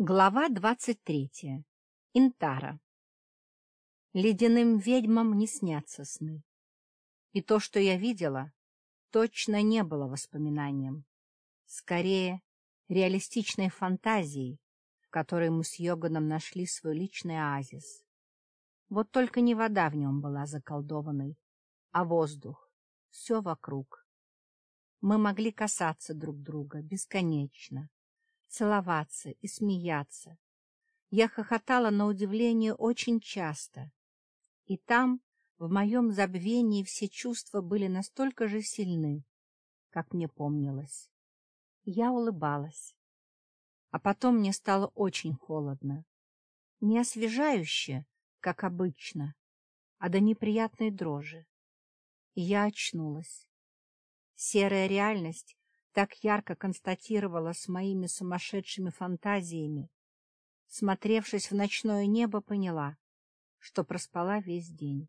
Глава двадцать третья. Интара. Ледяным ведьмам не снятся сны. И то, что я видела, точно не было воспоминанием. Скорее, реалистичной фантазией, в которой мы с Йоганом нашли свой личный оазис. Вот только не вода в нем была заколдованной, а воздух, все вокруг. Мы могли касаться друг друга бесконечно целоваться и смеяться. Я хохотала на удивление очень часто. И там, в моем забвении, все чувства были настолько же сильны, как мне помнилось. Я улыбалась. А потом мне стало очень холодно. Не освежающе, как обычно, а до неприятной дрожи. И я очнулась. Серая реальность так ярко констатировала с моими сумасшедшими фантазиями. Смотревшись в ночное небо, поняла, что проспала весь день.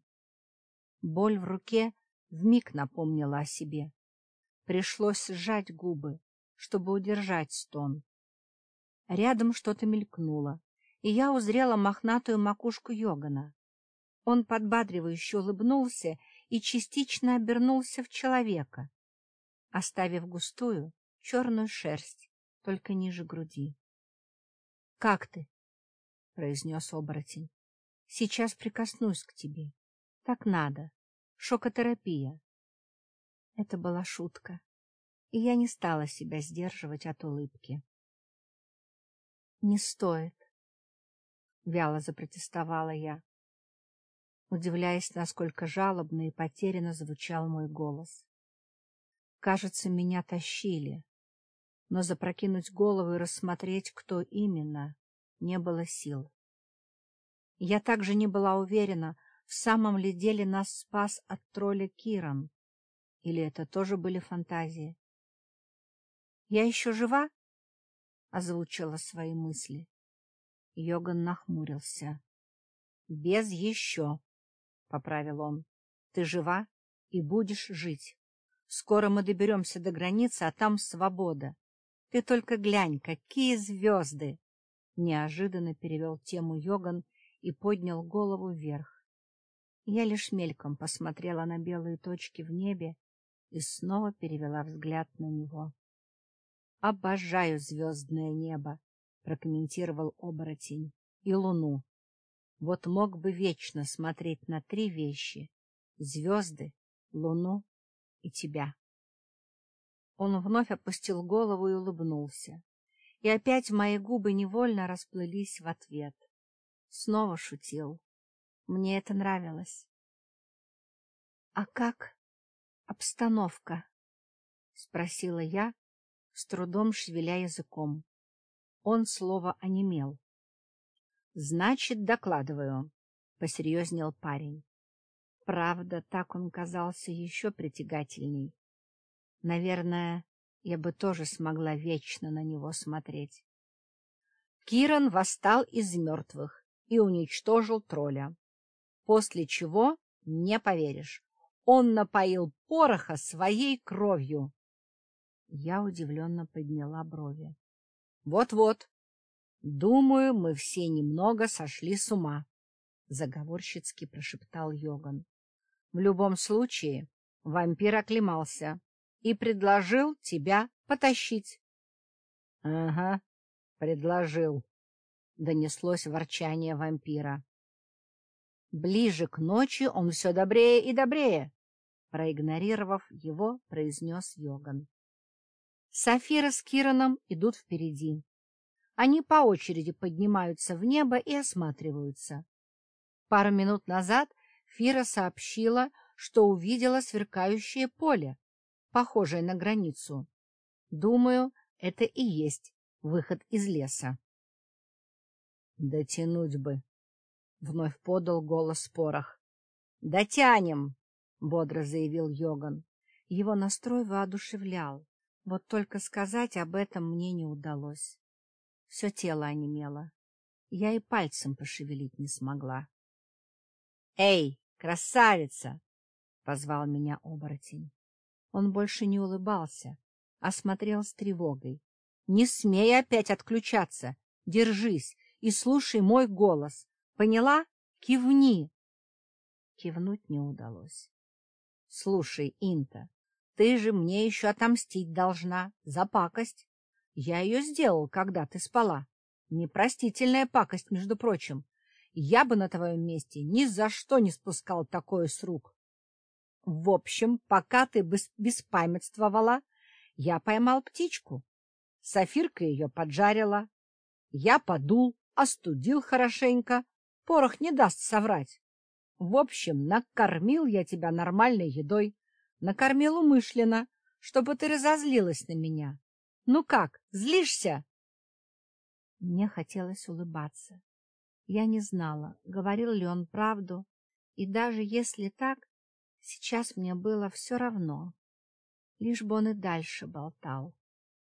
Боль в руке вмиг напомнила о себе. Пришлось сжать губы, чтобы удержать стон. Рядом что-то мелькнуло, и я узрела мохнатую макушку Йогана. Он подбадривающе улыбнулся и частично обернулся в человека, оставив густую черную шерсть только ниже груди. — Как ты? — произнес оборотень. — Сейчас прикоснусь к тебе. Так надо. Шокотерапия. Это была шутка, и я не стала себя сдерживать от улыбки. — Не стоит, — вяло запротестовала я, удивляясь, насколько жалобно и потерянно звучал мой голос. Кажется, меня тащили. Но запрокинуть голову и рассмотреть, кто именно, не было сил. Я также не была уверена, в самом ли деле нас спас от тролля Киран. Или это тоже были фантазии? — Я еще жива? — озвучила свои мысли. Йоган нахмурился. — Без еще, — поправил он. — Ты жива и будешь жить. Скоро мы доберемся до границы, а там свобода. Ты только глянь, какие звезды! Неожиданно перевел тему Йоган и поднял голову вверх. Я лишь мельком посмотрела на белые точки в небе и снова перевела взгляд на него. — Обожаю звездное небо, — прокомментировал оборотень, — и луну. Вот мог бы вечно смотреть на три вещи — звезды, луну и тебя. Он вновь опустил голову и улыбнулся. И опять мои губы невольно расплылись в ответ. Снова шутил. Мне это нравилось. — А как обстановка? — спросила я, с трудом шевеля языком. Он слово онемел. — Значит, докладываю, — посерьезнел парень. Правда, так он казался еще притягательней. Наверное, я бы тоже смогла вечно на него смотреть. Киран восстал из мертвых и уничтожил тролля. После чего, не поверишь, он напоил пороха своей кровью. Я удивленно подняла брови. Вот — Думаю, мы все немного сошли с ума, — заговорщицки прошептал Йоган. В любом случае, вампир оклемался и предложил тебя потащить. — Ага, предложил, — донеслось ворчание вампира. Ближе к ночи он все добрее и добрее, — проигнорировав его, произнес Йоган. Сафира с Кираном идут впереди. Они по очереди поднимаются в небо и осматриваются. Пару минут назад Фира сообщила, что увидела сверкающее поле, похожее на границу. Думаю, это и есть выход из леса. — Дотянуть бы, — вновь подал голос Порох. — Дотянем, — бодро заявил Йоган. Его настрой воодушевлял, вот только сказать об этом мне не удалось. Все тело онемело. Я и пальцем пошевелить не смогла. «Эй, красавица!» — позвал меня оборотень. Он больше не улыбался, а смотрел с тревогой. «Не смей опять отключаться! держись и слушай мой голос. Поняла? Кивни. Кивнуть не удалось. Слушай, Инта, ты же мне еще отомстить должна за пакость. Я ее сделал, когда ты спала. Непростительная пакость, между прочим. Я бы на твоем месте ни за что не спускал такое с рук. В общем, пока ты беспамятствовала, я поймал птичку. Софирка ее поджарила. Я подул, остудил хорошенько. Порох не даст соврать. В общем, накормил я тебя нормальной едой. Накормил умышленно, чтобы ты разозлилась на меня. Ну как, злишься? Мне хотелось улыбаться. Я не знала, говорил ли он правду, и даже если так, сейчас мне было все равно. Лишь бы он и дальше болтал.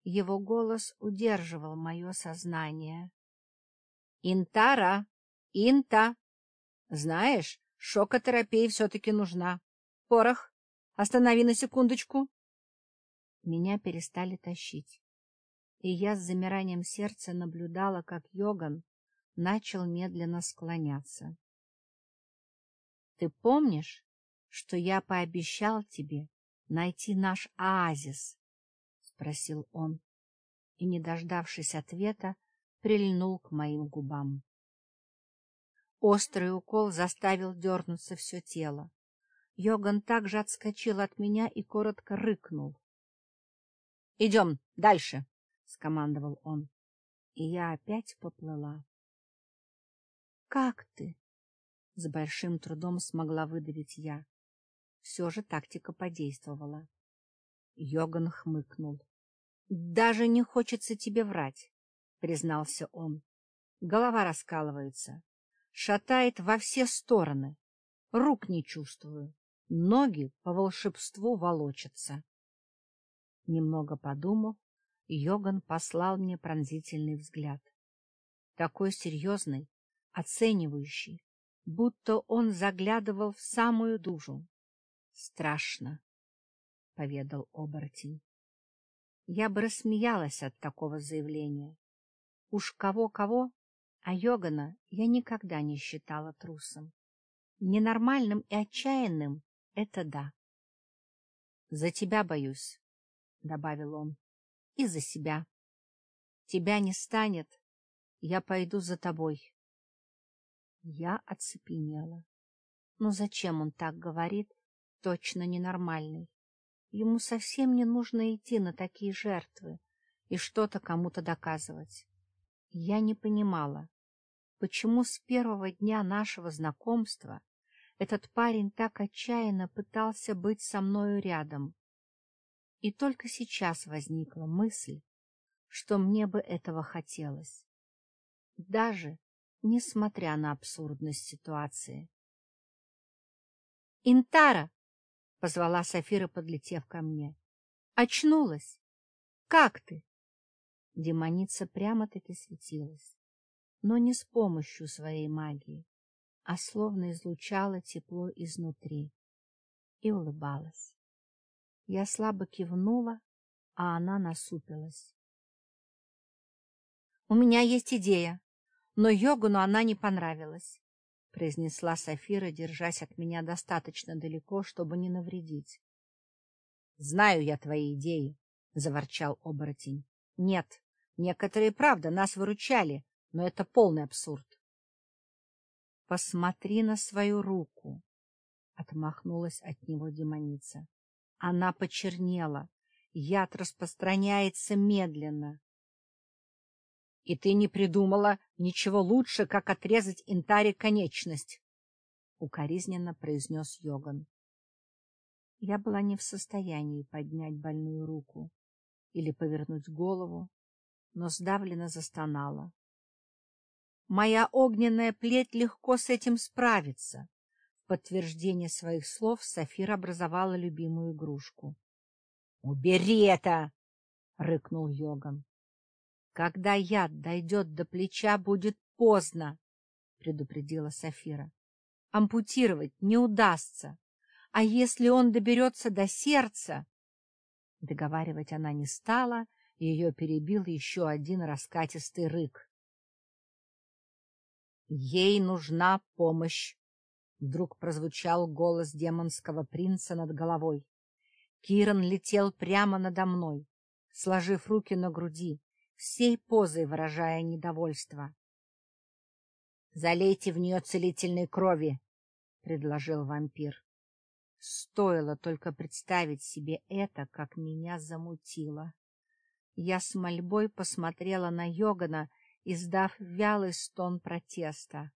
Его голос удерживал мое сознание. — Интара! Инта! Знаешь, шокотерапия все-таки нужна. Порох, останови на секундочку. Меня перестали тащить и я с замиранием сердца наблюдала, как Йоган начал медленно склоняться. — Ты помнишь, что я пообещал тебе найти наш оазис? — спросил он, и, не дождавшись ответа, прильнул к моим губам. Острый укол заставил дернуться все тело. Йоган также отскочил от меня и коротко рыкнул. — Идем дальше! — скомандовал он, и я опять поплыла. — Как ты? — с большим трудом смогла выдавить я. Все же тактика подействовала. Йоган хмыкнул. — Даже не хочется тебе врать, — признался он. Голова раскалывается, шатает во все стороны. Рук не чувствую, ноги по волшебству волочатся. Немного подумав, Йоган послал мне пронзительный взгляд. Такой серьезный, оценивающий, будто он заглядывал в самую душу. — Страшно, — поведал оборотень. Я бы рассмеялась от такого заявления. Уж кого-кого, а Йогана я никогда не считала трусом. Ненормальным и отчаянным — это да. — За тебя боюсь, — добавил он и за себя. Тебя не станет, я пойду за тобой. Я оцепенела. Ну зачем он так говорит? Точно ненормальный. Ему совсем не нужно идти на такие жертвы и что-то кому-то доказывать. Я не понимала, почему с первого дня нашего знакомства этот парень так отчаянно пытался быть со мною рядом. И только сейчас возникла мысль, что мне бы этого хотелось. Даже несмотря на абсурдность ситуации. «Интара!» — позвала Софира, подлетев ко мне. «Очнулась! Как ты?» Демоница прямо-таки светилась, но не с помощью своей магии, а словно излучала тепло изнутри и улыбалась. Я слабо кивнула, а она насупилась. — У меня есть идея, но Йогану она не понравилась, — произнесла Софира, держась от меня достаточно далеко, чтобы не навредить. — Знаю я твои идеи, — заворчал оборотень. — Нет, некоторые, правда, нас выручали, но это полный абсурд. — Посмотри на свою руку, — отмахнулась от него демоница. Она почернела. Яд распространяется медленно. — И ты не придумала ничего лучше, как отрезать Интаре конечность? — укоризненно произнес Йоган. Я была не в состоянии поднять больную руку или повернуть голову, но сдавленно застонала. Моя огненная плеть легко с этим справится подтверждение своих слов Сафир образовала любимую игрушку. — Убери это! — рыкнул Йоган. — Когда яд дойдет до плеча, будет поздно, — предупредила Сафира. — Ампутировать не удастся. А если он доберется до сердца... Договаривать она не стала, ее перебил еще один раскатистый рык. — Ей нужна помощь! — вдруг прозвучал голос демонского принца над головой. Киран летел прямо надо мной, сложив руки на груди, всей позой выражая недовольство. — Залейте в нее целительной крови, — предложил вампир. Стоило только представить себе это, как меня замутило. Я с мольбой посмотрела на Йогана, издав вялый стон протеста.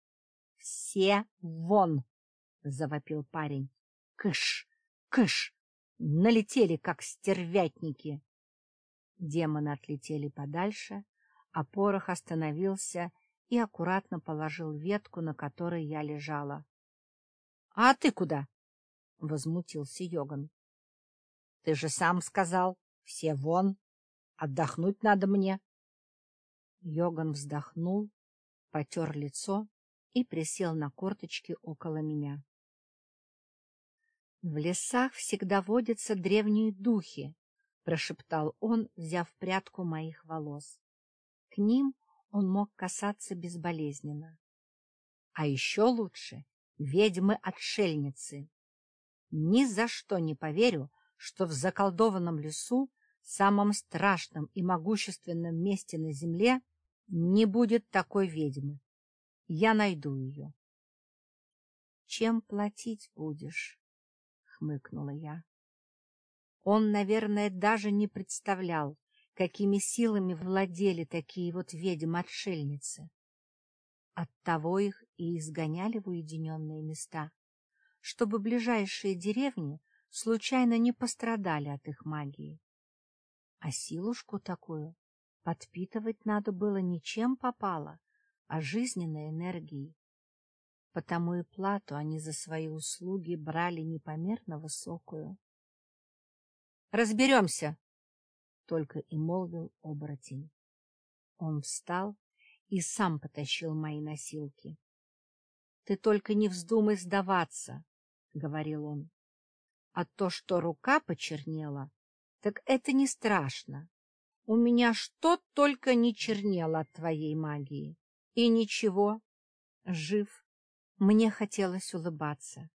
— Все вон! — завопил парень. — Кыш! Кыш! Налетели, как стервятники! Демоны отлетели подальше, а порох остановился и аккуратно положил ветку, на которой я лежала. — А ты куда? — возмутился Йоган. — Ты же сам сказал, все вон, отдохнуть надо мне. Йоган вздохнул, потер лицо и присел на корточки около меня. — В лесах всегда водятся древние духи, — прошептал он, взяв прядку моих волос. К ним он мог касаться безболезненно. А еще лучше — ведьмы-отшельницы. Ни за что не поверю, что в заколдованном лесу, самом страшном и могущественном месте на земле, не будет такой ведьмы. Я найду ее. — Чем платить будешь? — хмыкнула я. Он, наверное, даже не представлял, какими силами владели такие вот ведьмы-отшельницы. Оттого их и изгоняли в уединенные места чтобы ближайшие деревни случайно не пострадали от их магии. А силушку такую подпитывать надо было не чем попало, а жизненной энергией. Потому и плату они за свои услуги брали непомерно высокую. — Разберемся! — только и молвил оборотень. Он встал и сам потащил мои носилки. — Ты только не вздумай сдаваться, — говорил он. — А то, что рука почернела, так это не страшно. У меня что только не чернело от твоей магии. И ничего, жив. Мне хотелось улыбаться.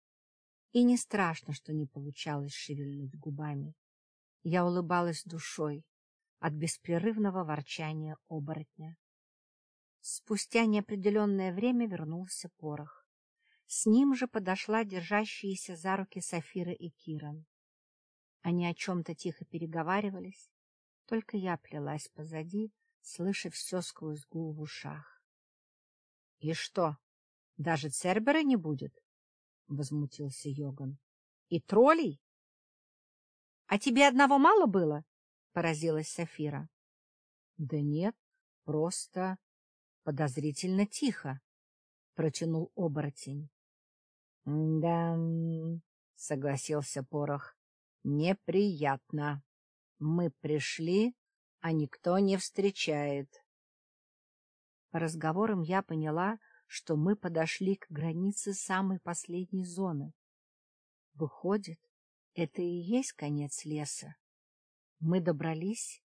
И не страшно, что не получалось шевельнуть губами. Я улыбалась душой от беспрерывного ворчания оборотня. Спустя неопределенное время вернулся порох. С ним же подошла держащиеся за руки Сафира и Киран. Они о чем-то тихо переговаривались, только я плелась позади, слыша все сквозь гул в ушах. — И что, даже Цербера не будет? — возмутился Йоган. — И троллей? — А тебе одного мало было? — поразилась Сафира. — Да нет, просто подозрительно тихо, — протянул оборотень. — Да, — согласился Порох, — неприятно. Мы пришли, а никто не встречает. По разговорам я поняла, что мы подошли к границе самой последней зоны. Выходит, это и есть конец леса. Мы добрались.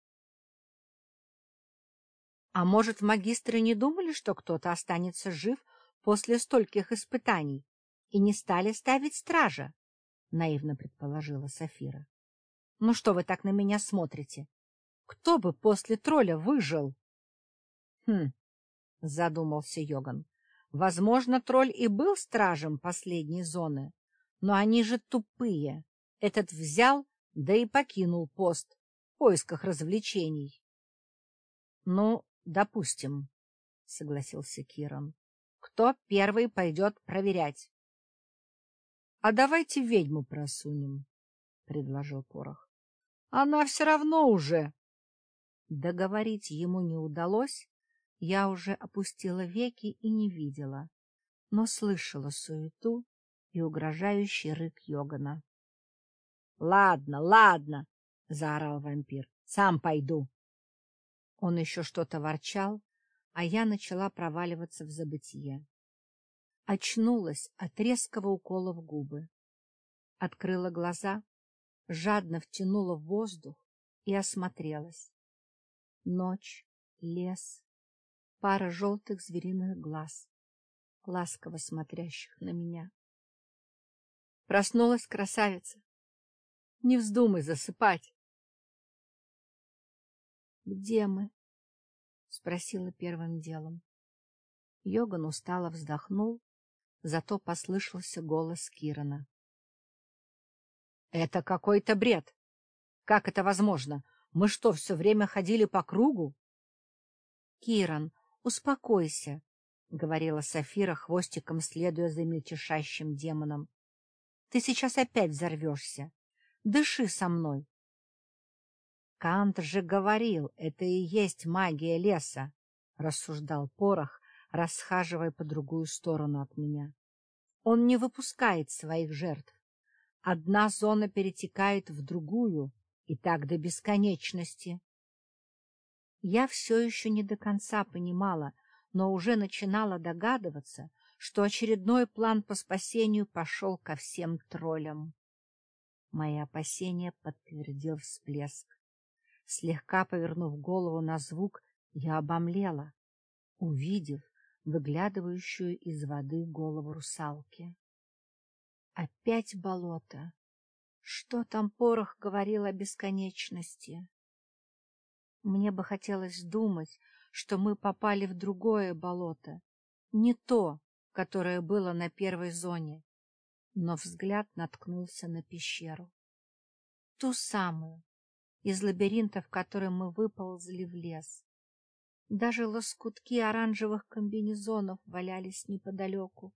А может, магистры не думали, что кто-то останется жив после стольких испытаний? и не стали ставить стража, — наивно предположила Сафира. — Ну что вы так на меня смотрите? Кто бы после тролля выжил? — Хм, — задумался Йоган. — Возможно, тролль и был стражем последней зоны, но они же тупые. Этот взял, да и покинул пост в поисках развлечений. — Ну, допустим, — согласился Киран. — Кто первый пойдет проверять? — А давайте ведьму просунем, — предложил Порох. — Она все равно уже... Договорить ему не удалось, я уже опустила веки и не видела, но слышала суету и угрожающий рык Йогана. — Ладно, ладно, — заорал вампир, — сам пойду. Он еще что-то ворчал, а я начала проваливаться в забытие. Очнулась от резкого укола в губы. Открыла глаза, жадно втянула в воздух и осмотрелась. Ночь, лес, пара желтых звериных глаз, ласково смотрящих на меня. Проснулась красавица. Не вздумай засыпать. — Где мы? — спросила первым делом. Йоган устало вздохнул, зато послышался голос Кирана. — Это какой-то бред. Как это возможно? Мы что, все время ходили по кругу? — Киран, успокойся, — говорила Софира хвостиком, следуя за мельтешащим демоном. — Ты сейчас опять взорвешься. Дыши со мной. Кант же говорил, это и есть магия леса, — рассуждал Порох, расхаживая по другую сторону от меня. Он не выпускает своих жертв. Одна зона перетекает в другую, и так до бесконечности. Я все еще не до конца понимала, но уже начинала догадываться, что очередной план по спасению пошел ко всем троллям. Мои опасения подтвердил всплеск. Слегка повернув голову на звук, я обомлела, увидев выглядывающую из воды голову русалки. Опять болото. Что там порох говорил о бесконечности? Мне бы хотелось думать, что мы попали в другое болото, не то, которое было на первой зоне, но взгляд наткнулся на пещеру. Ту самую, из лабиринта, в котором мы выползли в лес. Даже лоскутки оранжевых комбинезонов валялись неподалеку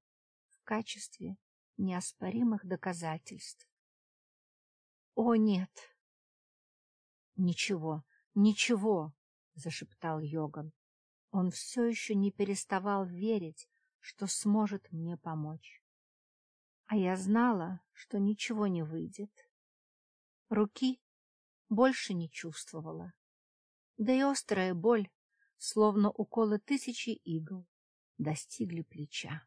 в качестве неоспоримых доказательств. О, нет! Ничего, ничего, зашептал Йоган. Он все еще не переставал верить, что сможет мне помочь. А я знала, что ничего не выйдет. Руки больше не чувствовала. Да и острая боль, словно уколы тысячи игл, достигли плеча.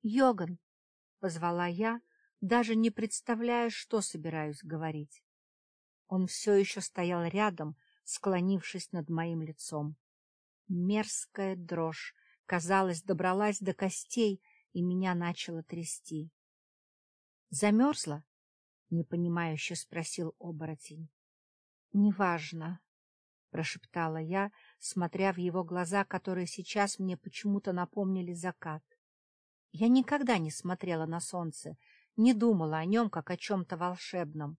«Йоган!» — позвала я, даже не представляя, что собираюсь говорить. Он все еще стоял рядом, склонившись над моим лицом. Мерзкая дрожь, казалось, добралась до костей, и меня начало трясти. — Замерзла? — непонимающе спросил оборотень. — Неважно, — прошептала я, смотря в его глаза, которые сейчас мне почему-то напомнили закат. Я никогда не смотрела на солнце, не думала о нем, как о чем-то волшебном,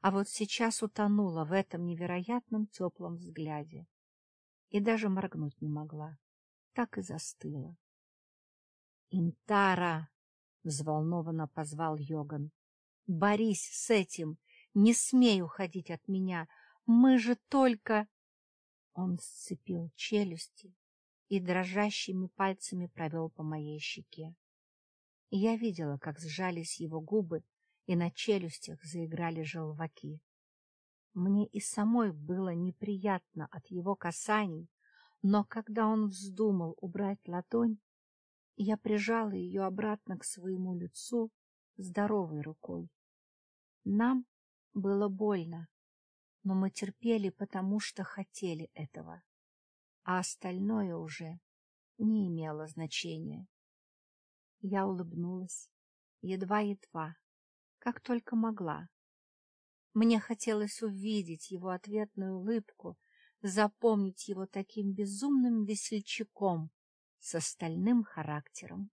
а вот сейчас утонула в этом невероятном теплом взгляде и даже моргнуть не могла, так и застыла. «Интара!» — взволнованно позвал Йоган. «Борись с этим! Не смей уходить от меня! Мы же только...» Он сцепил челюсти и дрожащими пальцами провел по моей щеке. Я видела, как сжались его губы, и на челюстях заиграли желваки. Мне и самой было неприятно от его касаний, но когда он вздумал убрать ладонь, я прижала ее обратно к своему лицу здоровой рукой. Нам было больно, но мы терпели, потому что хотели этого, а остальное уже не имело значения. Я улыбнулась, едва-едва, как только могла. Мне хотелось увидеть его ответную улыбку, запомнить его таким безумным весельчаком, с остальным характером.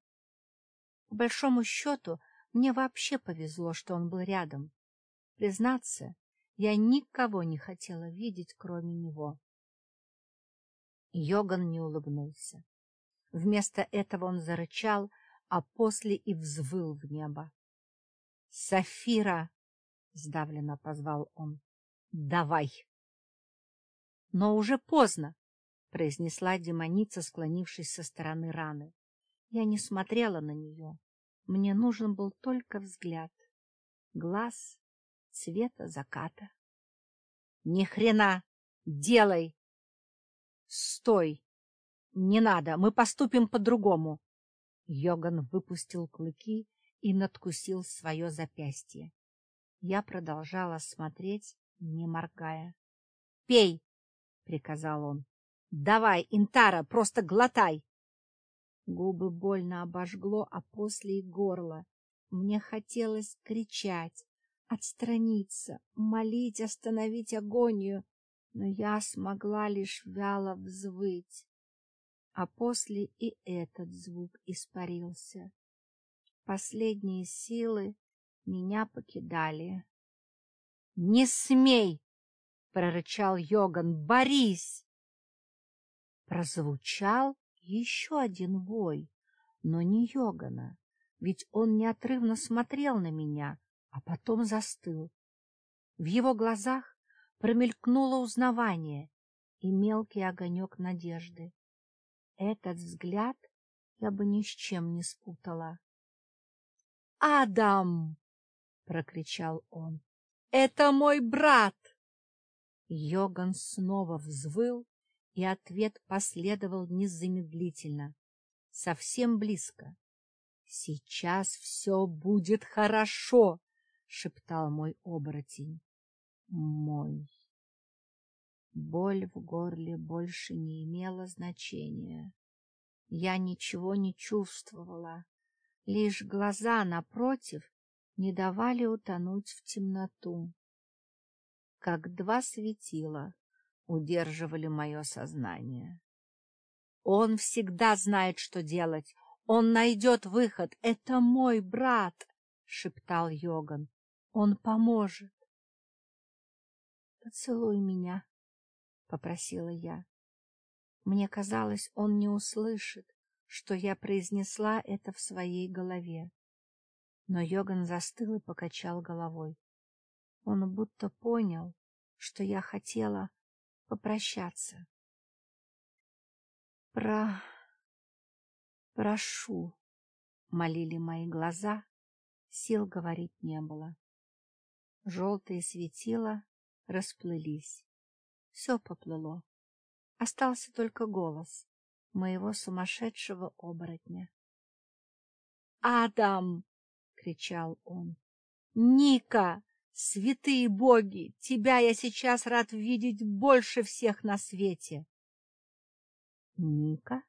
По большому счету, мне вообще повезло, что он был рядом. Признаться, я никого не хотела видеть, кроме него. Йоган не улыбнулся. Вместо этого он зарычал, а после и взвыл в небо. — Сафира! — сдавленно позвал он. — Давай! Но уже поздно произнесла демоница, склонившись со стороны раны. Я не смотрела на нее. Мне нужен был только взгляд. Глаз цвета заката. — Ни хрена! Делай! — Стой! Не надо, мы поступим по-другому. Йоган выпустил клыки и надкусил свое запястье. Я продолжала смотреть, не моргая. — Пей! — приказал он. Давай, Интара, просто глотай. Губы больно обожгло, а после и горло. Мне хотелось кричать, отстраниться, молить остановить агонию, но я смогла лишь вяло взвыть. А после и этот звук испарился. Последние силы меня покидали. — Не смей! — прорычал Йоган. — Борись! Прозвучал еще один вой, но не Йогана, ведь он неотрывно смотрел на меня, а потом застыл. В его глазах промелькнуло узнавание и мелкий огонек надежды. Этот взгляд я бы ни с чем не спутала. «Адам!» — прокричал он. «Это мой брат!» Йоган снова взвыл, и ответ последовал незамедлительно, совсем близко. «Сейчас все будет хорошо!» — шептал мой оборотень. «Мой!» Боль в горле больше не имела значения. Я ничего не чувствовала, лишь глаза напротив не давали утонуть в темноту. Как два светила удерживали мое сознание. Он всегда знает, что делать. Он найдет выход. Это мой брат, — шептал Йоган. Он поможет. — Поцелуй меня, — попросила я. Мне казалось, он не услышит, что я произнесла это в своей голове. Но Йоган застыл и покачал головой. Он будто понял, что я хотела попрощаться. Про... прошу, — молили мои глаза, сил говорить не было. Желтые светила расплылись. Все поплыло. Остался только голос моего сумасшедшего оборотня. «Адам!» — кричал он. «Ника! Святые боги! Тебя я сейчас рад видеть больше всех на свете!» «Ника?»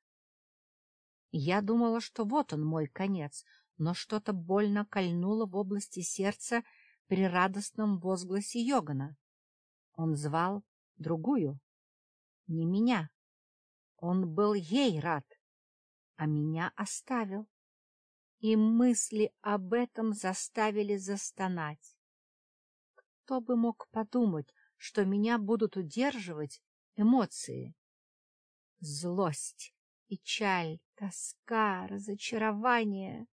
Я думала, что вот он мой конец, но что-то больно кольнуло в области сердца при радостном возгласе Йогана. Он звал другую, не меня. Он был ей рад, а меня оставил. И мысли об этом заставили застонать. Кто бы мог подумать, что меня будут удерживать эмоции? Злость, печаль, тоска, разочарование.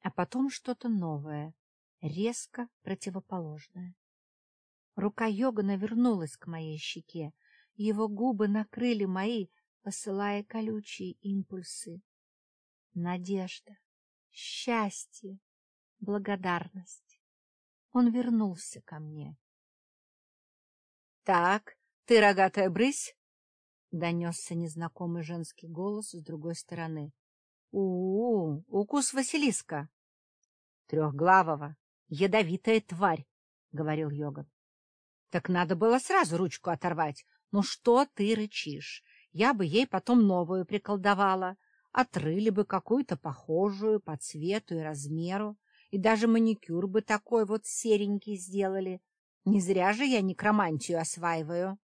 А потом что-то новое, резко противоположное. Рука Йогана вернулась к моей щеке, его губы накрыли мои, посылая колючие импульсы. Надежда, счастье, благодарность. Он вернулся ко мне. — Так, ты рогатая брысь? — донесся незнакомый женский голос с другой стороны. У, -у, у укус Василиска. — Трехглавого, ядовитая тварь, — говорил Йоган. — Так надо было сразу ручку оторвать, ну что ты рычишь? Я бы ей потом новую приколдовала. Отрыли бы какую-то похожую по цвету и размеру. И даже маникюр бы такой вот серенький сделали. Не зря же я некромантию осваиваю.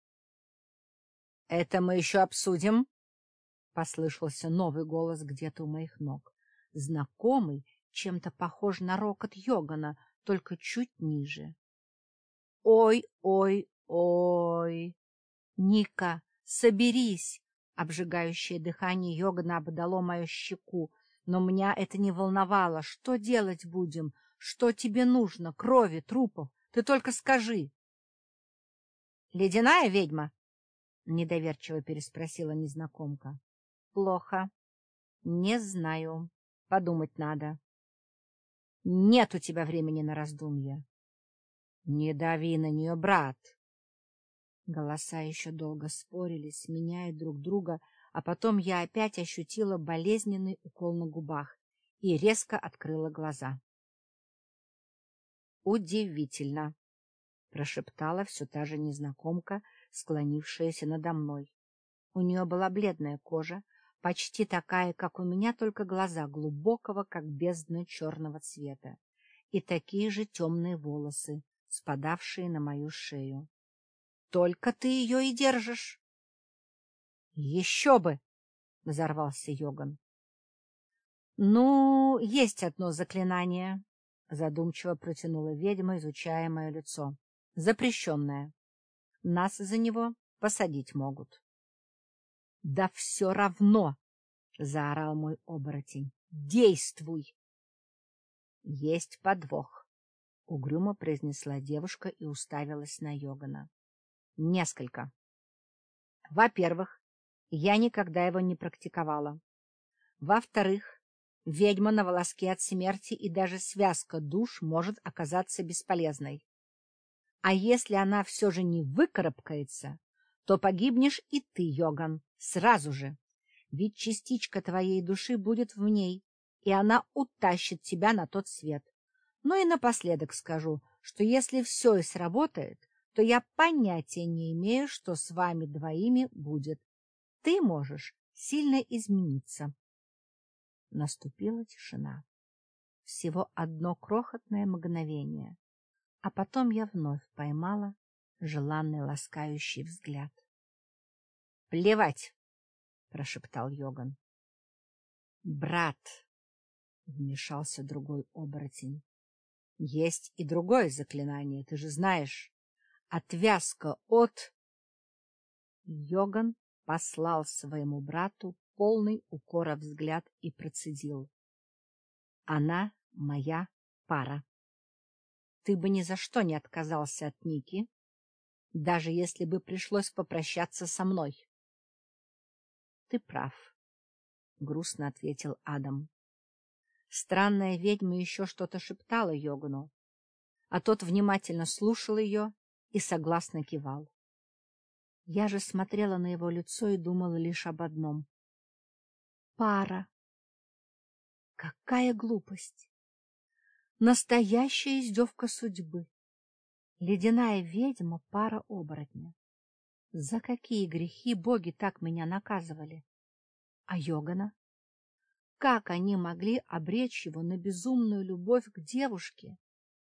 — Это мы еще обсудим, — послышался новый голос где-то у моих ног. Знакомый, чем-то похож на рокот Йогана, только чуть ниже. «Ой, ой, ой!» Ника, соберись! Обжигающее дыхание Йогана обдало мою щеку, но меня это не волновало. Что делать будем? Что тебе нужно? Крови, трупов? Ты только скажи. — Ледяная ведьма? — недоверчиво переспросила незнакомка. — Плохо. — Не знаю. Подумать надо. — Нет у тебя времени на раздумья. — Не дави на нее, брат. Голоса еще долго спорили, сменяя друг друга, а потом я опять ощутила болезненный укол на губах и резко открыла глаза. «Удивительно!» — прошептала все та же незнакомка, склонившаяся надо мной. У нее была бледная кожа, почти такая, как у меня, только глаза глубокого, как бездна черного цвета, и такие же темные волосы, спадавшие на мою шею. — Только ты ее и держишь! — Еще бы! — взорвался Йоган. — Ну, есть одно заклинание, — задумчиво протянула ведьма, изучая мое лицо. — Запрещенное. Нас за него посадить могут. — Да все равно! — заорал мой оборотень. — Действуй! — Есть подвох, — угрюмо произнесла девушка и уставилась на Йогана. — Несколько. Во-первых, я никогда его не практиковала. Во-вторых, ведьма на волоске от смерти и даже связка душ может оказаться бесполезной. А если она все же не выкарабкается, то погибнешь и ты, Йоган, сразу же. Ведь частичка твоей души будет в ней, и она утащит тебя на тот свет. Ну и напоследок скажу, что если все и сработает, то я понятия не имею, что с вами двоими будет. Ты можешь сильно измениться. Наступила тишина. Всего одно крохотное мгновение, а потом я вновь поймала желанный ласкающий взгляд. — Плевать! — прошептал Йоган. — Брат! — вмешался другой оборотень. — Есть и другое заклинание, ты же знаешь. Отвязка от... Йоган послал своему брату полный укора взгляд и процедил. — Она моя пара. Ты бы ни за что не отказался от Ники, даже если бы пришлось попрощаться со мной. — Ты прав, — грустно ответил Адам. Странная ведьма еще что-то шептала Йогану, а тот внимательно слушал ее и согласно кивал. Я же смотрела на его лицо и думала лишь об одном. Пара. Какая глупость! Настоящая издевка судьбы. Ледяная ведьма — пара оборотня. За какие грехи боги так меня наказывали? А Йогана? Как они могли обречь его на безумную любовь к девушке,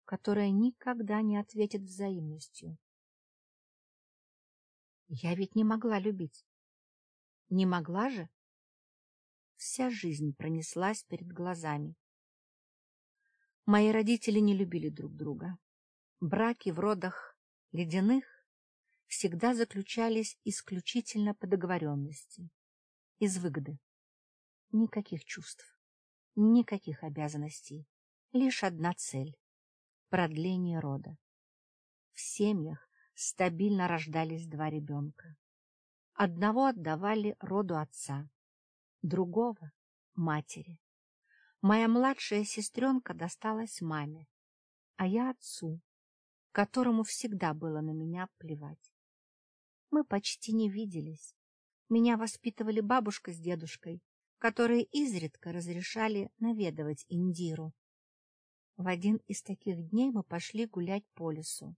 которая никогда не ответит взаимностью? Я ведь не могла любить. Не могла же? Вся жизнь пронеслась перед глазами. Мои родители не любили друг друга. Браки в родах ледяных всегда заключались исключительно по договоренности, из выгоды. Никаких чувств, никаких обязанностей, лишь одна цель — продление рода. В семьях стабильно рождались два ребенка. Одного отдавали роду отца, другого — матери. Моя младшая сестренка досталась маме, а я отцу, которому всегда было на меня плевать. Мы почти не виделись. Меня воспитывали бабушка с дедушкой, которые изредка разрешали наведывать Индиру. В один из таких дней мы пошли гулять по лесу.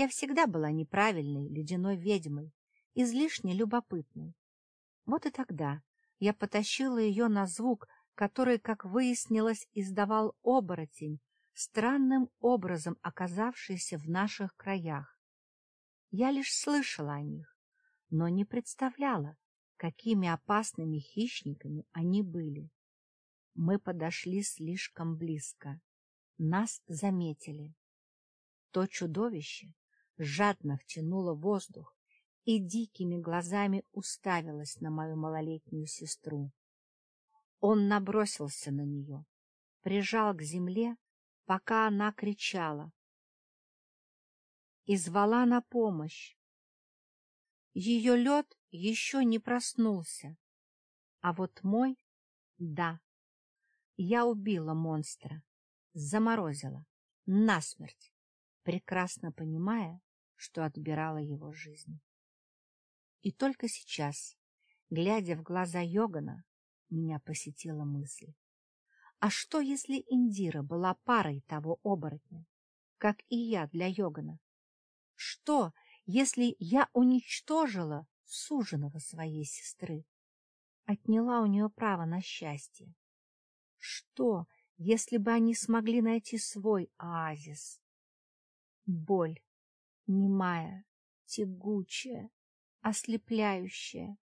Я всегда была неправильной ледяной ведьмой, излишне любопытной. Вот и тогда я потащила ее на звук, который, как выяснилось, издавал оборотень, странным образом оказавшийся в наших краях. Я лишь слышала о них, но не представляла, какими опасными хищниками они были. Мы подошли слишком близко. Нас заметили. То чудовище, жадно втянула воздух и дикими глазами уставилась на мою малолетнюю сестру. Он набросился на нее, прижал к земле, пока она кричала, и звала на помощь. Ее лед еще не проснулся, а вот мой — да. Я убила монстра, заморозила, насмерть, прекрасно понимая, что отбирала его жизнь. И только сейчас, глядя в глаза Йогана, меня посетила мысль. А что, если Индира была парой того оборотня, как и я для Йогана? Что, если я уничтожила суженого своей сестры, отняла у нее право на счастье. Что, если бы они смогли найти свой оазис? Боль, немая, тягучая, ослепляющая.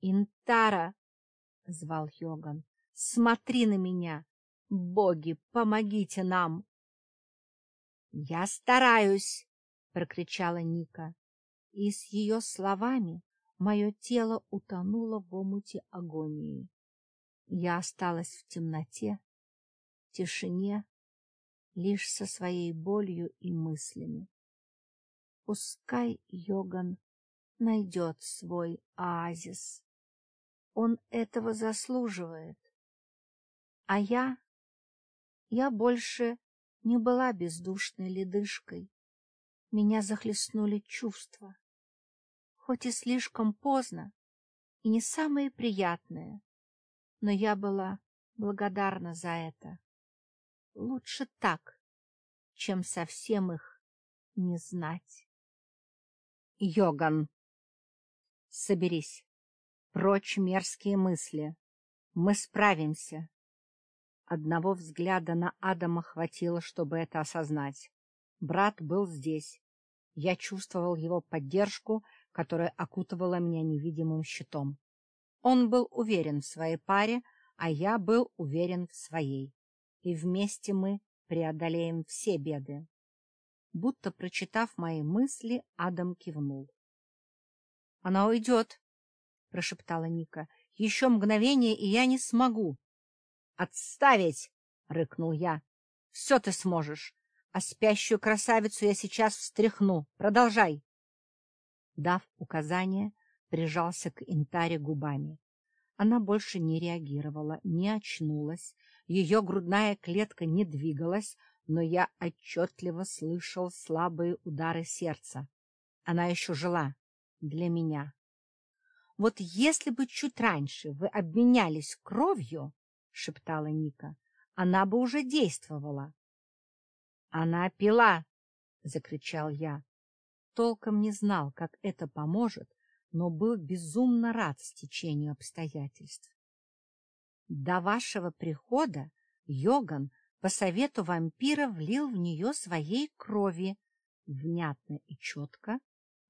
«Интара!» — звал Йоган. «Смотри на меня! Боги, помогите нам!» «Я стараюсь!» — прокричала Ника. И с ее словами мое тело утонуло в омуте агонии. Я осталась в темноте, тишине, лишь со своей болью и мыслями. Пускай Йоган найдет свой оазис. Он этого заслуживает. А я... Я больше не была бездушной ледышкой. Меня захлестнули чувства. Хоть и слишком поздно, и не самые приятные, но я была благодарна за это. Лучше так, чем совсем их не знать. Йоган, соберись. Прочь мерзкие мысли. Мы справимся. Одного взгляда на Адама хватило, чтобы это осознать. Брат был здесь. Я чувствовал его поддержку, которая окутывала меня невидимым щитом. Он был уверен в своей паре, а я был уверен в своей. И вместе мы преодолеем все беды. Будто прочитав мои мысли, Адам кивнул. — Она уйдет, — прошептала Ника. — Еще мгновение, и я не смогу. — Отставить! — рыкнул я. — Все ты сможешь. А спящую красавицу я сейчас встряхну. Продолжай. Дав указание, прижался к Интаре губами. Она больше не реагировала, не очнулась, ее грудная клетка не двигалась, но я отчетливо слышал слабые удары сердца. Она еще жила для меня. Вот если бы чуть раньше вы обменялись кровью, — шептала Ника, — она бы уже действовала. — Она пила! — закричал я. Толком не знал, как это поможет, но был безумно рад стечению обстоятельств. До вашего прихода Йоган по совету вампира влил в нее своей крови, внятно и четко,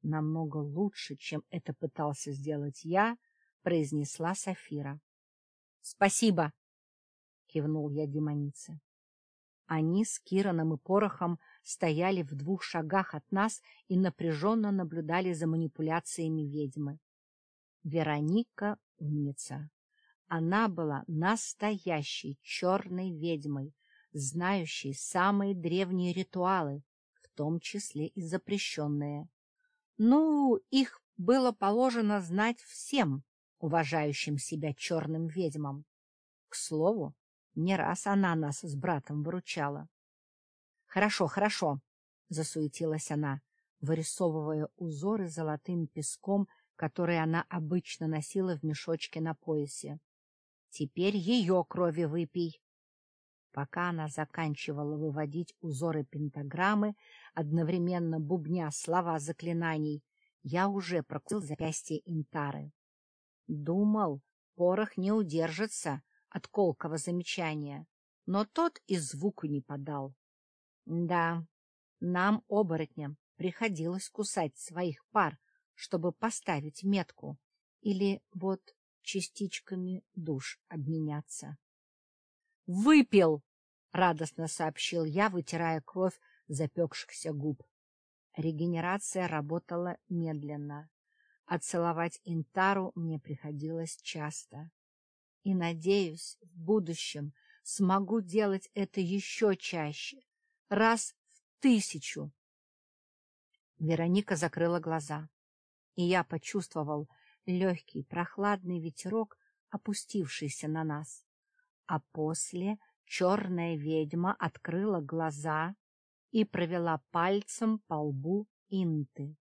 намного лучше, чем это пытался сделать я, произнесла Сафира. — Спасибо! — кивнул я демонице. Они с Кираном и Порохом стояли в двух шагах от нас и напряженно наблюдали за манипуляциями ведьмы. Вероника — умница. Она была настоящей черной ведьмой, знающей самые древние ритуалы, в том числе и запрещенные. Ну, их было положено знать всем, уважающим себя черным ведьмам. К слову, не раз она нас с братом выручала. — Хорошо, хорошо, — засуетилась она, вырисовывая узоры золотым песком, который она обычно носила в мешочке на поясе. — Теперь ее крови выпей. Пока она заканчивала выводить узоры пентаграммы, одновременно бубня слова заклинаний, я уже прокусил запястье Интары. Думал, порох не удержится, от колкого замечания, но тот и звуку не подал. Да, нам, оборотням, приходилось кусать своих пар, чтобы поставить метку, или вот частичками душ обменяться. «Выпил!» — радостно сообщил я, вытирая кровь запекшихся губ. Регенерация работала медленно. Отцеловать Интару мне приходилось часто и, надеюсь, в будущем смогу делать это еще чаще, раз в тысячу. Вероника закрыла глаза, и я почувствовал легкий прохладный ветерок, опустившийся на нас. А после черная ведьма открыла глаза и провела пальцем по лбу Инты.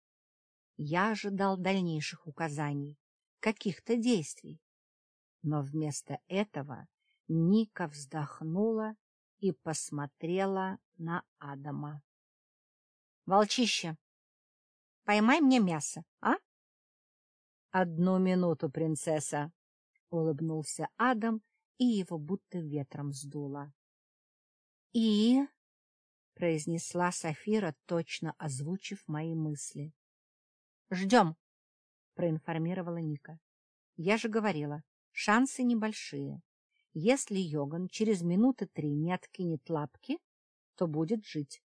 Я ожидал дальнейших указаний, каких-то действий. Но вместо этого Ника вздохнула и посмотрела на Адама. — Волчище, поймай мне мясо, а? Одну минуту, принцесса, — улыбнулся Адам, и его будто ветром сдуло. — И? — произнесла Сафира, точно озвучив мои мысли. — Ждем, — проинформировала Ника. — Я же говорила, шансы небольшие. Если Йоган через минуты три не откинет лапки, то будет жить.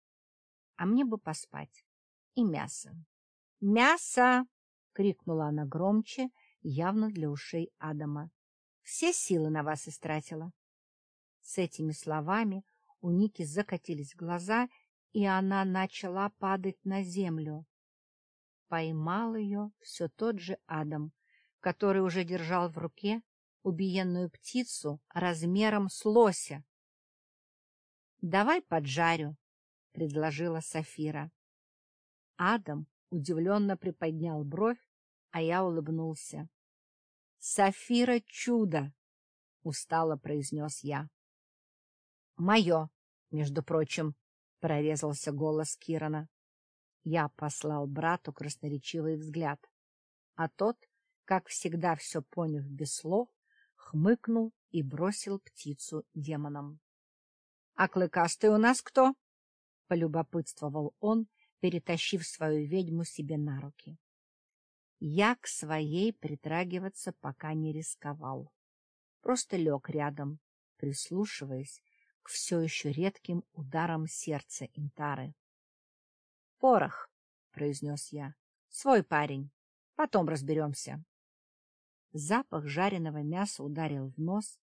А мне бы поспать. И мясо. «Мясо!» — крикнула она громче, явно для ушей Адама. «Все силы на вас истратила». С этими словами у Ники закатились глаза, и она начала падать на землю. Поймал ее все тот же Адам, который уже держал в руке убиенную птицу размером с лося. — Давай поджарю, — предложила Сафира. Адам удивленно приподнял бровь, а я улыбнулся. — Сафира — чудо! — устало произнес я. — Мое, между прочим, — прорезался голос Кирана. Я послал брату красноречивый взгляд, а тот, как всегда все поняв без слов, хмыкнул и бросил птицу демонам. — А клыкастый у нас кто? — полюбопытствовал он, перетащив свою ведьму себе на руки. Я к своей притрагиваться пока не рисковал. Просто лег рядом, прислушиваясь к все еще редким ударам сердца Интары. — Порох, — произнес я, — свой парень. Потом разберемся. Запах жареного мяса ударил в нос,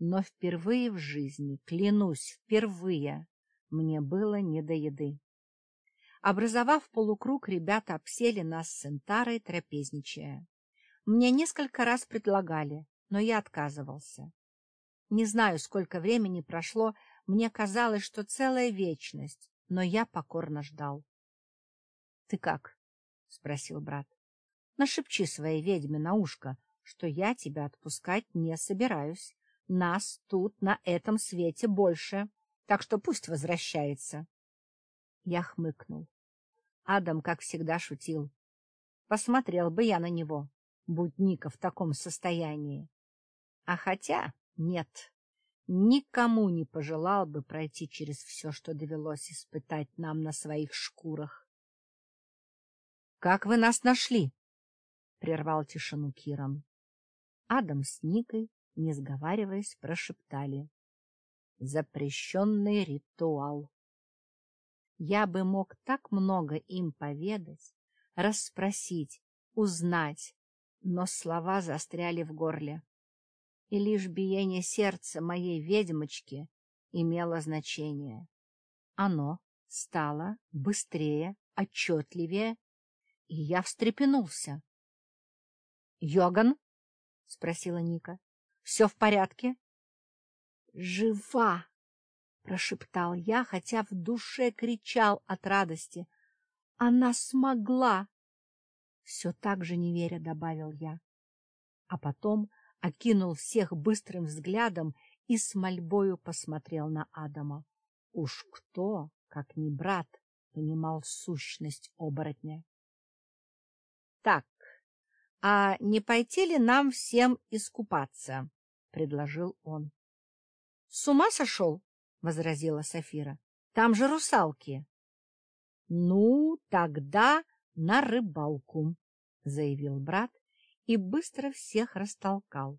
но впервые в жизни, клянусь, впервые, мне было не до еды. Образовав полукруг, ребята обсели нас с Сентарой, трапезничая. Мне несколько раз предлагали, но я отказывался. Не знаю, сколько времени прошло, мне казалось, что целая вечность, но я покорно ждал. — Ты как? — спросил брат. — Нашепчи своей ведьме на ушко, что я тебя отпускать не собираюсь. Нас тут, на этом свете, больше, так что пусть возвращается. Я хмыкнул. Адам, как всегда, шутил. Посмотрел бы я на него, будь Ника в таком состоянии. А хотя нет, никому не пожелал бы пройти через все, что довелось испытать нам на своих шкурах. — Как вы нас нашли? — прервал тишину Киран. Адам с Никой, не сговариваясь, прошептали. — Запрещенный ритуал. Я бы мог так много им поведать, расспросить, узнать, но слова застряли в горле. И лишь биение сердца моей ведьмочки имело значение. Оно стало быстрее, отчетливее, и я встрепенулся. — Йоган? — спросила Ника. — Все в порядке? — Жива! — прошептал я, хотя в душе кричал от радости. «Она смогла!» Все так же не веря добавил я. А потом окинул всех быстрым взглядом и с мольбою посмотрел на Адама. Уж кто, как не брат, понимал сущность оборотня. — Так, а не пойти ли нам всем искупаться? — предложил он. — С ума сошел? — возразила Сафира. — Там же русалки. — Ну, тогда на рыбалку, — заявил брат и быстро всех растолкал,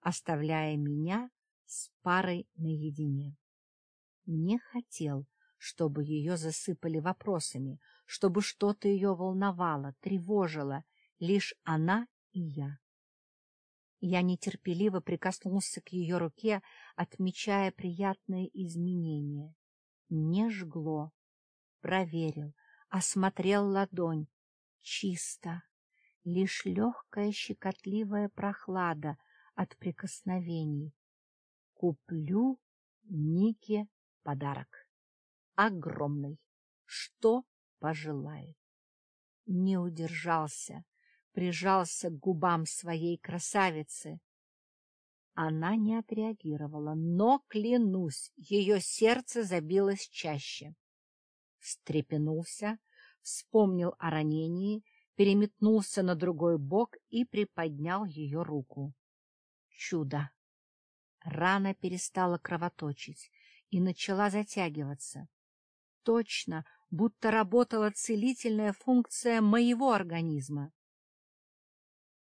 оставляя меня с парой наедине. Не хотел, чтобы ее засыпали вопросами, чтобы что-то ее волновало, тревожило, лишь она и я. Я нетерпеливо прикоснулся к ее руке, отмечая приятные изменения. Не жгло. Проверил, осмотрел ладонь. Чисто. Лишь легкая щекотливая прохлада от прикосновений. Куплю Нике подарок. Огромный. Что пожелает. Не удержался прижался к губам своей красавицы. Она не отреагировала, но, клянусь, ее сердце забилось чаще. Встрепенулся, вспомнил о ранении, переметнулся на другой бок и приподнял ее руку. Чудо! Рана перестала кровоточить и начала затягиваться. Точно, будто работала целительная функция моего организма. —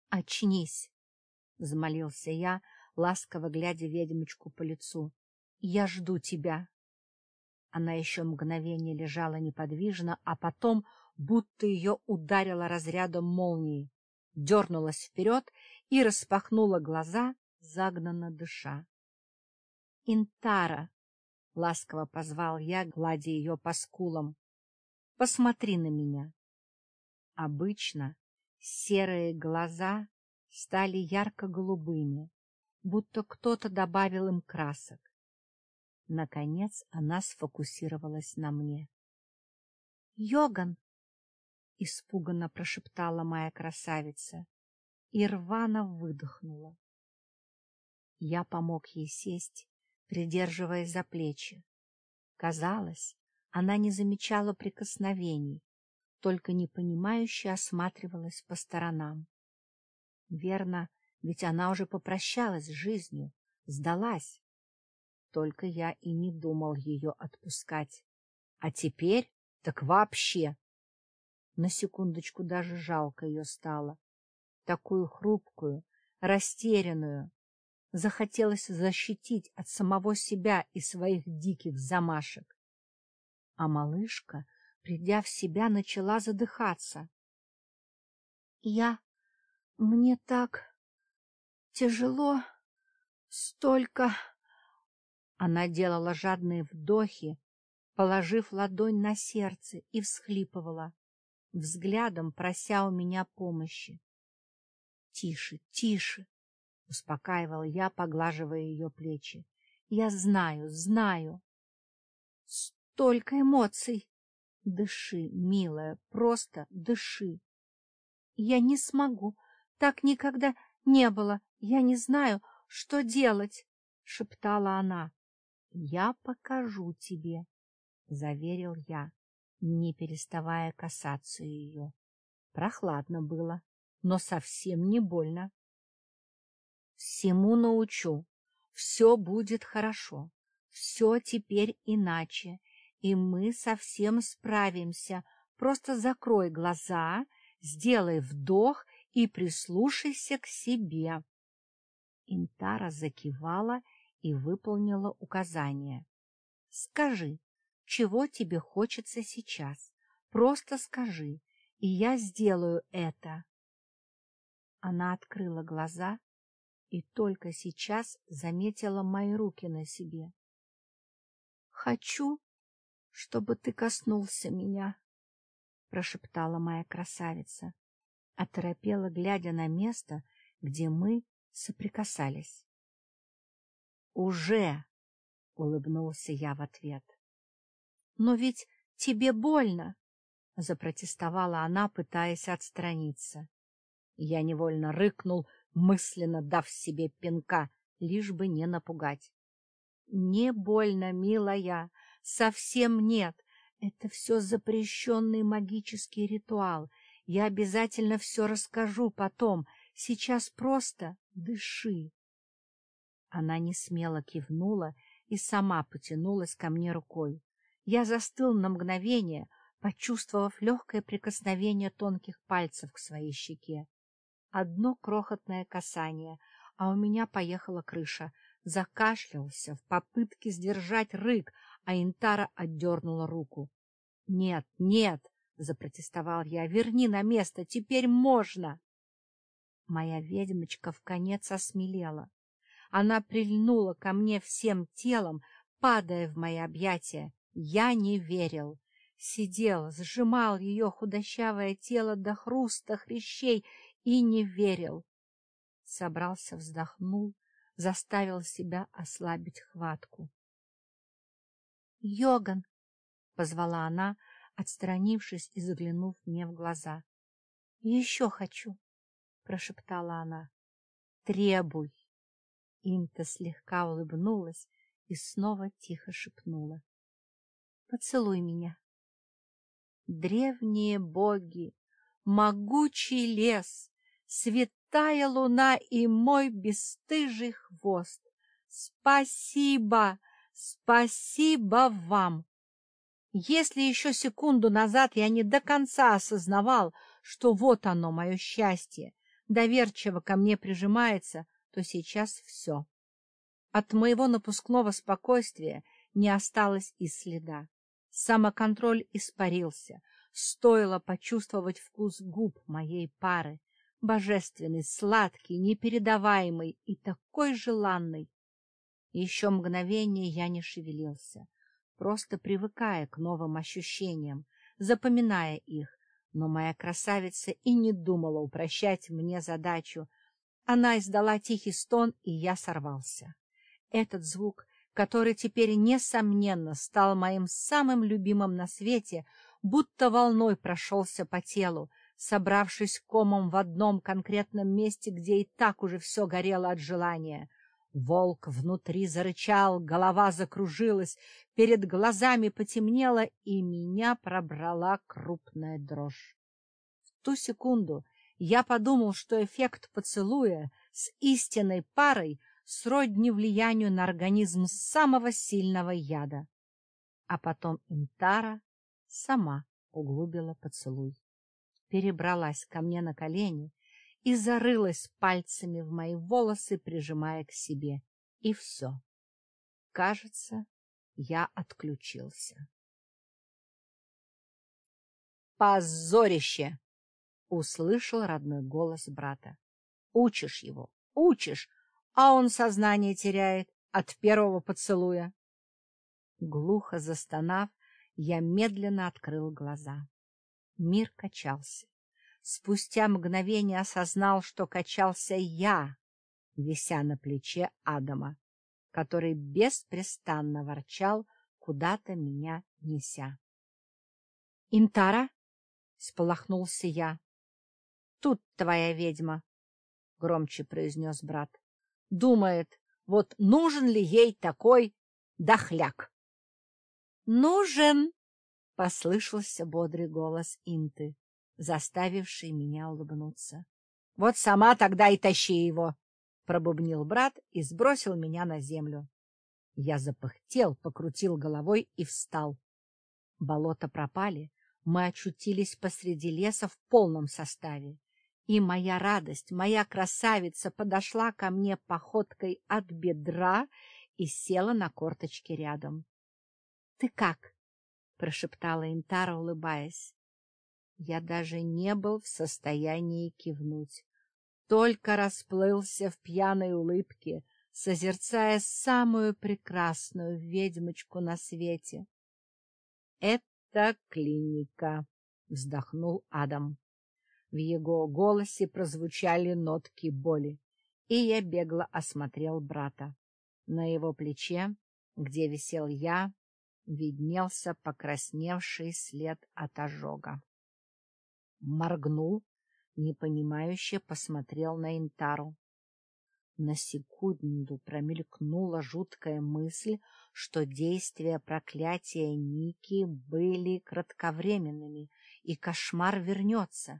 Очнись! — взмолился я, ласково глядя ведьмочку по лицу. — Я жду тебя. Она еще мгновение лежала неподвижно, а потом, будто ее ударило разрядом молнии, дернулась вперед и распахнула глаза, загнанно дыша. — Интара! — ласково позвал я, гладя ее по скулам. — Посмотри на меня. Обычно серые глаза стали ярко-голубыми, будто кто-то добавил им красок. Наконец она сфокусировалась на мне. — Йоган! — испуганно прошептала моя красавица и рвано выдохнула. Я помог ей сесть, придерживая за плечи. Казалось, она не замечала прикосновений, только непонимающе осматривалась по сторонам. Верно, ведь она уже попрощалась с жизнью, сдалась. Только я и не думал ее отпускать. А теперь так вообще. На секундочку даже жалко ее стало. Такую хрупкую, растерянную, захотелось защитить от самого себя и своих диких замашек. А малышка, придя в себя, начала задыхаться. — Я... мне так... тяжело... столько... Она делала жадные вдохи, положив ладонь на сердце, и всхлипывала, взглядом прося у меня помощи. — Тише, тише! — успокаивал я, поглаживая ее плечи. — Я знаю, знаю. — Столько эмоций! Дыши, милая, просто дыши. — Я не смогу. Так никогда не было. Я не знаю, что делать, — шептала она. — Я покажу тебе, — заверил я, не переставая касаться ее. Прохладно было, но совсем не больно. Всему научу. Все будет хорошо. Все теперь иначе. И мы совсем справимся. Просто закрой глаза, сделай вдох и прислушайся к себе. Интара закивала и выполнила указание. — Скажи, чего тебе хочется сейчас? Просто скажи, и я сделаю это. Она открыла глаза и только сейчас заметила мои руки на себе. — Хочу, чтобы ты коснулся меня, — прошептала моя красавица, оторопела, глядя на место, где мы соприкасались. — Уже! — улыбнулся я в ответ. — Но ведь тебе больно! — запротестовала она, пытаясь отстраниться. Я невольно рыкнул, мысленно дав себе пинка, лишь бы не напугать. — Не больно, милая, совсем нет. Это все запрещенный магический ритуал. Я обязательно все расскажу потом. Сейчас просто дыши. Она не смело кивнула и сама потянулась ко мне рукой. Я застыл на мгновение, почувствовав легкое прикосновение тонких пальцев к своей щеке. Одно крохотное касание, а у меня поехала крыша. Закашлялся в попытке сдержать рык, а Интара отдернула руку. — Нет, нет! — запротестовал я. — Верни на место, теперь можно! Моя ведьмочка в конец осмелела. Она прильнула ко мне всем телом, падая в мои объятия. Я не верил. Сидел, сжимал ее худощавое тело до хруста хрящей и не верил. Собрался, вздохнул, заставил себя ослабить хватку. — Йоган! — позвала она, отстранившись и заглянув мне в глаза. — Еще хочу! — прошептала она. — Требуй! Инта слегка улыбнулась и снова тихо шепнула. — Поцелуй меня! Древние боги! могучий лес, святая луна и мой бесстыжий хвост. Спасибо, спасибо вам! Если еще секунду назад я не до конца осознавал, что вот оно, мое счастье, доверчиво ко мне прижимается, то сейчас все. От моего напускного спокойствия не осталось и следа. Самоконтроль испарился. Стоило почувствовать вкус губ моей пары, божественный, сладкий, непередаваемый и такой желанный. Еще мгновение я не шевелился, просто привыкая к новым ощущениям, запоминая их, но моя красавица и не думала упрощать мне задачу. Она издала тихий стон, и я сорвался. Этот звук, который теперь, несомненно, стал моим самым любимым на свете, будто волной прошелся по телу, собравшись комом в одном конкретном месте, где и так уже все горело от желания. Волк внутри зарычал, голова закружилась, перед глазами потемнело, и меня пробрала крупная дрожь. В ту секунду я подумал, что эффект поцелуя с истинной парой сродни влиянию на организм самого сильного яда. А потом Интара сама углубила поцелуй, перебралась ко мне на колени и зарылась пальцами в мои волосы, прижимая к себе. И все. Кажется, я отключился. «Позорище!» — услышал родной голос брата. «Учишь его, учишь, а он сознание теряет от первого поцелуя». Глухо застонав, я медленно открыл глаза. Мир качался. Спустя мгновение осознал, что качался я, вися на плече Адама, который беспрестанно ворчал, куда-то меня неся. — Интара? — сполохнулся я. — Тут твоя ведьма, — громче произнес брат. — Думает, вот нужен ли ей такой дохляк? — Нужен! — послышался бодрый голос Инты заставивший меня улыбнуться. — Вот сама тогда и тащи его! — пробубнил брат и сбросил меня на землю. Я запыхтел, покрутил головой и встал. Болота пропали, мы очутились посреди леса в полном составе. И моя радость, моя красавица подошла ко мне походкой от бедра и села на корточки рядом. — Ты как? — прошептала Интара, улыбаясь. Я даже не был в состоянии кивнуть, только расплылся в пьяной улыбке, созерцая самую прекрасную ведьмочку на свете. — Это клиника, — вздохнул Адам. В его голосе прозвучали нотки боли, и я бегло осмотрел брата. На его плече, где висел я, виднелся покрасневший след от ожога моргнул, непонимающе посмотрел на Интару. На секунду промелькнула жуткая мысль, что действия проклятия Ники были кратковременными, и кошмар вернется.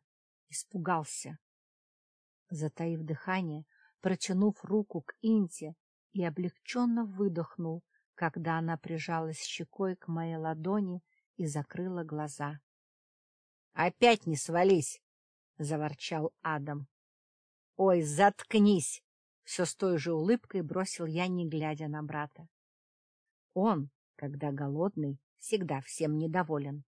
Испугался. Затаив дыхание, протянув руку к Инте и облегченно выдохнул, когда она прижалась щекой к моей ладони и закрыла глаза. Опять не свались, — заворчал Адам. — Ой, заткнись! — все с той же улыбкой бросил я, не глядя на брата. Он, когда голодный, всегда всем недоволен.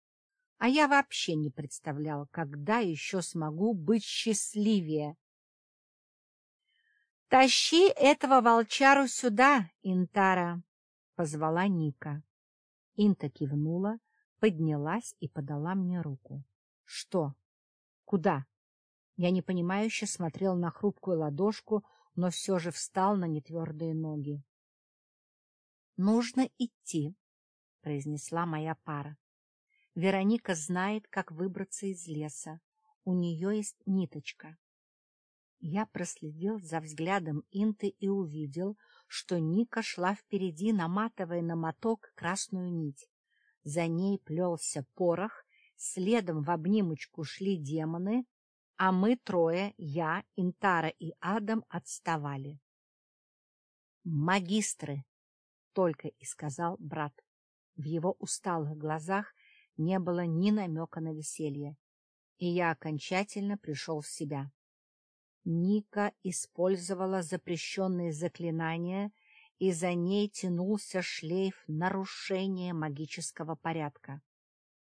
А я вообще не представлял, когда еще смогу быть счастливее. — Тащи этого волчару сюда, Интара! — позвала Ника. Инта кивнула, поднялась и подала мне руку. Что? Куда? Я непонимающе смотрел на хрупкую ладошку, но все же встал на нетвердые ноги. — Нужно идти, — произнесла моя пара. Вероника знает, как выбраться из леса. У нее есть ниточка. Я проследил за взглядом Инты и увидел, что Ника шла впереди, наматывая на моток красную нить. За ней плелся порох, Следом в обнимочку шли демоны, а мы трое, я, Интара и Адам, отставали. «Магистры!» — только и сказал брат. В его усталых глазах не было ни намека на веселье, и я окончательно пришел в себя. Ника использовала запрещенные заклинания, и за ней тянулся шлейф нарушения магического порядка.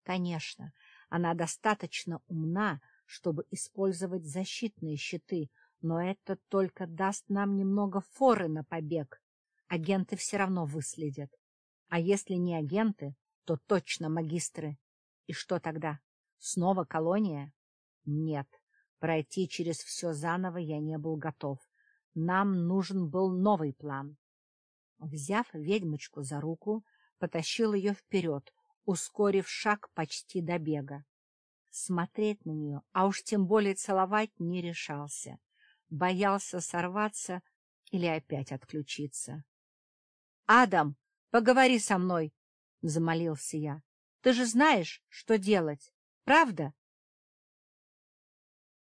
Конечно, она достаточно умна, чтобы использовать защитные щиты, но это только даст нам немного форы на побег. Агенты все равно выследят. А если не агенты, то точно магистры. И что тогда? Снова колония? Нет, пройти через все заново я не был готов. Нам нужен был новый план. Взяв ведьмочку за руку, потащил ее вперед, ускорив шаг почти до бега. Смотреть на нее, а уж тем более целовать, не решался. Боялся сорваться или опять отключиться. — Адам, поговори со мной! — замолился я. — Ты же знаешь, что делать, правда?